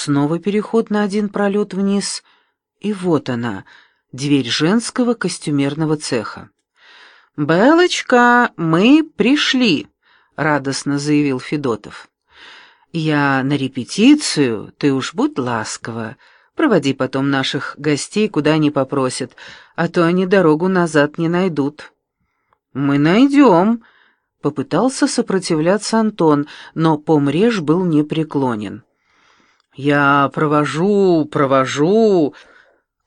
снова переход на один пролет вниз, и вот она, дверь женского костюмерного цеха. «Белочка, мы пришли!» — радостно заявил Федотов. «Я на репетицию, ты уж будь ласкова. Проводи потом наших гостей, куда они попросят, а то они дорогу назад не найдут». «Мы найдем», — попытался сопротивляться Антон, но помреж был непреклонен. «Я провожу, провожу»,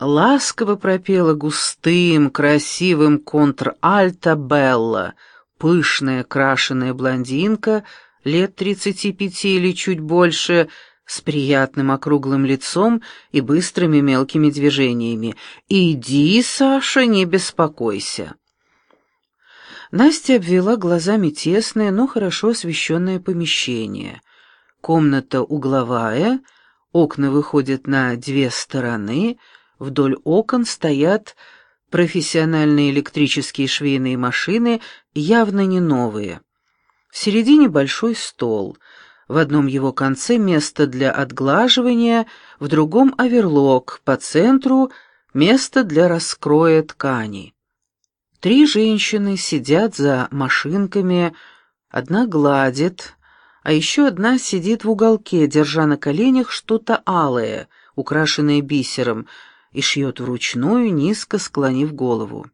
ласково пропела густым, красивым контр-альто Белла, пышная крашеная блондинка, лет тридцати пяти или чуть больше, с приятным округлым лицом и быстрыми мелкими движениями. «Иди, Саша, не беспокойся». Настя обвела глазами тесное, но хорошо освещенное помещение. Комната угловая, окна выходят на две стороны — Вдоль окон стоят профессиональные электрические швейные машины, явно не новые. В середине большой стол. В одном его конце место для отглаживания, в другом оверлок, по центру место для раскроя тканей. Три женщины сидят за машинками, одна гладит, а еще одна сидит в уголке, держа на коленях что-то алое, украшенное бисером, и шьет вручную, низко склонив голову.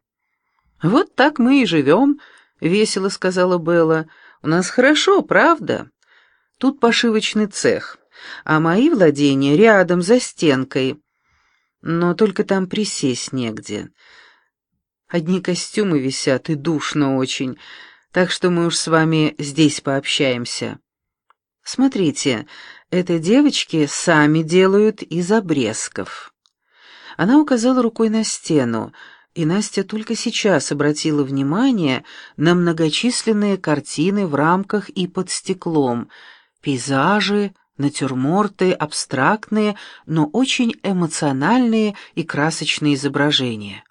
«Вот так мы и живем», — весело сказала Белла. «У нас хорошо, правда? Тут пошивочный цех, а мои владения рядом, за стенкой. Но только там присесть негде. Одни костюмы висят и душно очень, так что мы уж с вами здесь пообщаемся. Смотрите, это девочки сами делают из обрезков». Она указала рукой на стену, и Настя только сейчас обратила внимание на многочисленные картины в рамках и под стеклом, пейзажи, натюрморты, абстрактные, но очень эмоциональные и красочные изображения.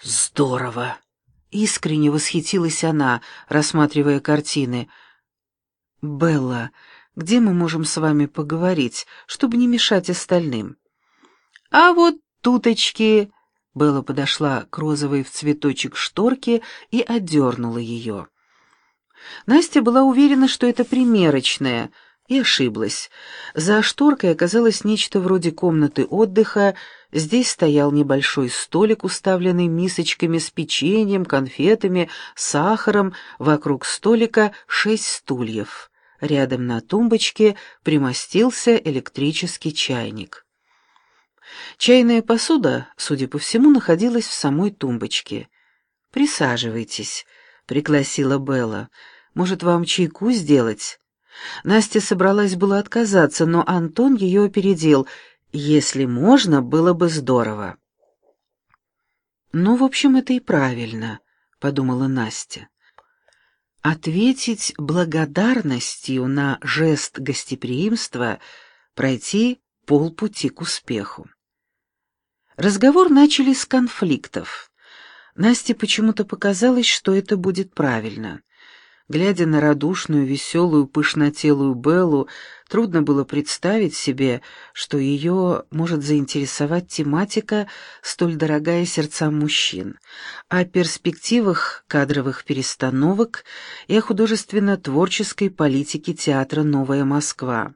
«Здорово!» — искренне восхитилась она, рассматривая картины. «Белла, где мы можем с вами поговорить, чтобы не мешать остальным?» «А вот туточки!» Белла подошла к розовой в цветочек шторке и отдернула ее. Настя была уверена, что это примерочная, и ошиблась. За шторкой оказалось нечто вроде комнаты отдыха, здесь стоял небольшой столик, уставленный мисочками с печеньем, конфетами, сахаром, вокруг столика шесть стульев. Рядом на тумбочке примостился электрический чайник. Чайная посуда, судя по всему, находилась в самой тумбочке. «Присаживайтесь», — пригласила Белла. «Может, вам чайку сделать?» Настя собралась было отказаться, но Антон ее опередил. «Если можно, было бы здорово». «Ну, в общем, это и правильно», — подумала Настя. Ответить благодарностью на жест гостеприимства, пройти полпути к успеху. Разговор начали с конфликтов. Насте почему-то показалось, что это будет правильно. Глядя на радушную, веселую, пышнотелую Беллу, трудно было представить себе, что ее может заинтересовать тематика, столь дорогая сердцам мужчин, о перспективах кадровых перестановок и о художественно-творческой политике театра «Новая Москва».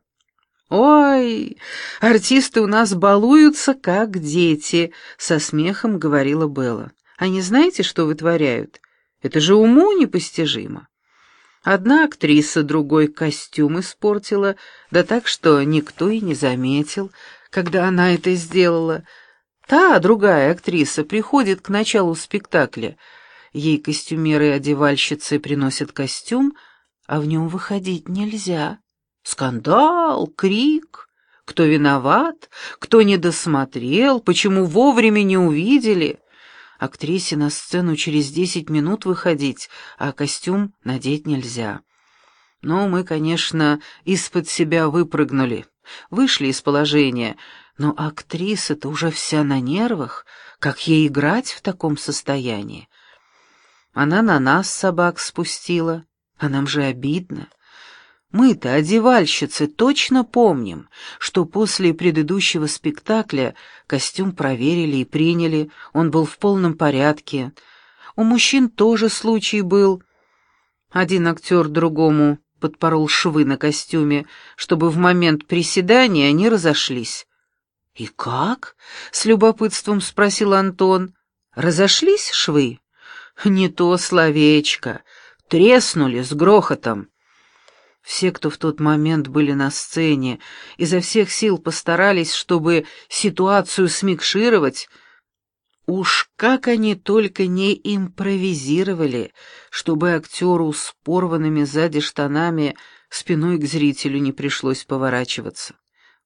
«Ой, артисты у нас балуются, как дети», — со смехом говорила Белла. «Они знаете, что вытворяют? Это же уму непостижимо. Одна актриса другой костюм испортила, да так, что никто и не заметил, когда она это сделала. Та, другая актриса, приходит к началу спектакля. Ей костюмеры и одевальщицы приносят костюм, а в нем выходить нельзя». Скандал, крик. Кто виноват? Кто не досмотрел? Почему вовремя не увидели? Актрисе на сцену через десять минут выходить, а костюм надеть нельзя. Но мы, конечно, из-под себя выпрыгнули, вышли из положения, но актриса-то уже вся на нервах, как ей играть в таком состоянии? Она на нас собак спустила, а нам же обидно. Мы-то, одевальщицы, точно помним, что после предыдущего спектакля костюм проверили и приняли, он был в полном порядке. У мужчин тоже случай был. Один актер другому подпорол швы на костюме, чтобы в момент приседания они разошлись. «И как?» — с любопытством спросил Антон. «Разошлись швы?» «Не то словечко. Треснули с грохотом». Все, кто в тот момент были на сцене, изо всех сил постарались, чтобы ситуацию смикшировать. Уж как они только не импровизировали, чтобы актеру с порванными сзади штанами спиной к зрителю не пришлось поворачиваться.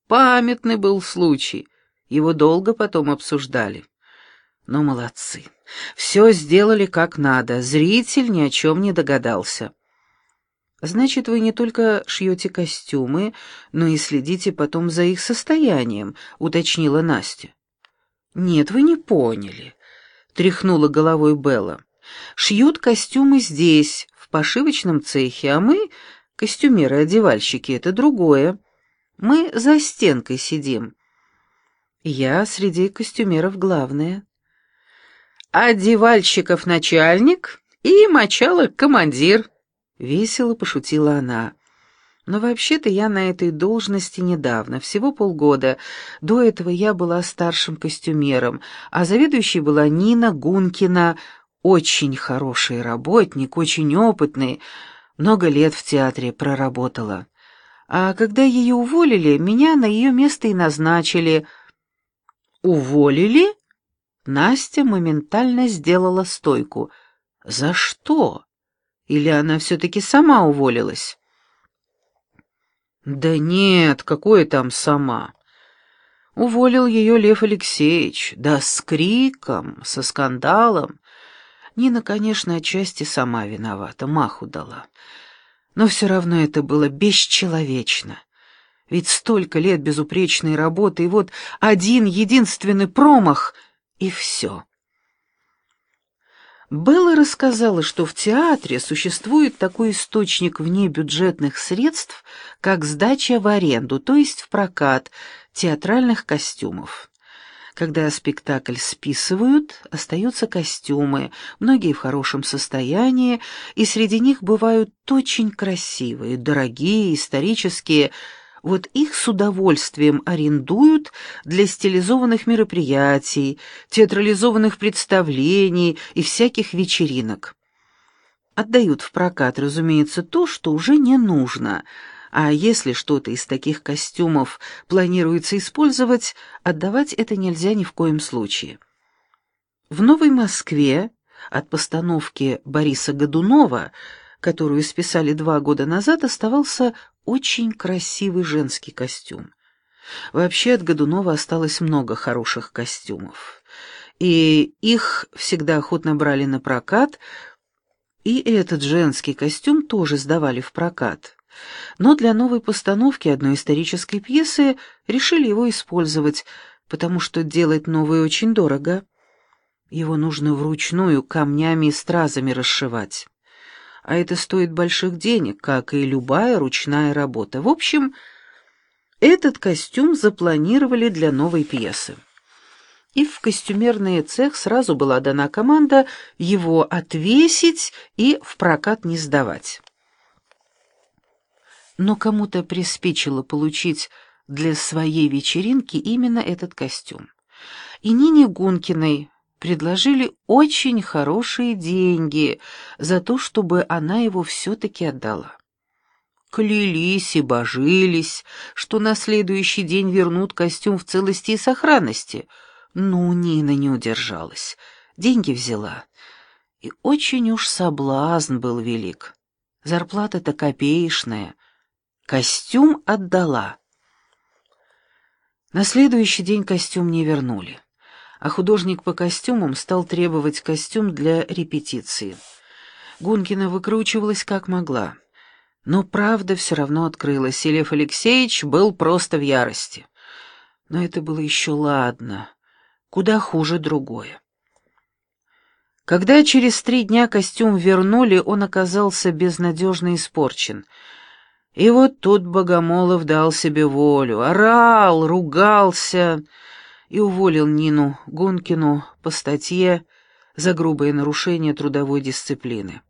Памятный был случай, его долго потом обсуждали. Но молодцы, все сделали как надо, зритель ни о чем не догадался. «Значит, вы не только шьете костюмы, но и следите потом за их состоянием», — уточнила Настя. «Нет, вы не поняли», — тряхнула головой Белла. «Шьют костюмы здесь, в пошивочном цехе, а мы, костюмеры-одевальщики, это другое. Мы за стенкой сидим. Я среди костюмеров главная». «Одевальщиков начальник и мочалок командир», Весело пошутила она. Но вообще-то я на этой должности недавно, всего полгода. До этого я была старшим костюмером, а заведующей была Нина Гункина, очень хороший работник, очень опытный, много лет в театре проработала. А когда ее уволили, меня на ее место и назначили. «Уволили?» Настя моментально сделала стойку. «За что?» Или она все-таки сама уволилась? Да нет, какое там сама. Уволил ее Лев Алексеевич, да с криком, со скандалом. Нина, конечно, отчасти сама виновата, маху дала. Но все равно это было бесчеловечно. Ведь столько лет безупречной работы, и вот один единственный промах, и все. Белла рассказала, что в театре существует такой источник внебюджетных средств, как сдача в аренду, то есть в прокат театральных костюмов. Когда спектакль списывают, остаются костюмы, многие в хорошем состоянии, и среди них бывают очень красивые, дорогие, исторические, вот их с удовольствием арендуют для стилизованных мероприятий, театрализованных представлений и всяких вечеринок. Отдают в прокат, разумеется, то, что уже не нужно, а если что-то из таких костюмов планируется использовать, отдавать это нельзя ни в коем случае. В Новой Москве от постановки Бориса Годунова которую списали два года назад, оставался очень красивый женский костюм. Вообще от Годунова осталось много хороших костюмов. И их всегда охотно брали на прокат, и этот женский костюм тоже сдавали в прокат. Но для новой постановки одной исторической пьесы решили его использовать, потому что делать новый очень дорого. Его нужно вручную камнями и стразами расшивать а это стоит больших денег, как и любая ручная работа. В общем, этот костюм запланировали для новой пьесы. И в костюмерный цех сразу была дана команда его отвесить и в прокат не сдавать. Но кому-то приспичило получить для своей вечеринки именно этот костюм. И Нине Гункиной предложили очень хорошие деньги за то, чтобы она его все-таки отдала. Клялись и божились, что на следующий день вернут костюм в целости и сохранности. Ну, Нина не удержалась, деньги взяла. И очень уж соблазн был велик. Зарплата-то копеечная. Костюм отдала. На следующий день костюм не вернули а художник по костюмам стал требовать костюм для репетиции. Гункина выкручивалась как могла. Но правда все равно открылась, и Лев Алексеевич был просто в ярости. Но это было еще ладно, куда хуже другое. Когда через три дня костюм вернули, он оказался безнадежно испорчен. И вот тут Богомолов дал себе волю, орал, ругался и уволил Нину Гункину по статье за грубое нарушение трудовой дисциплины.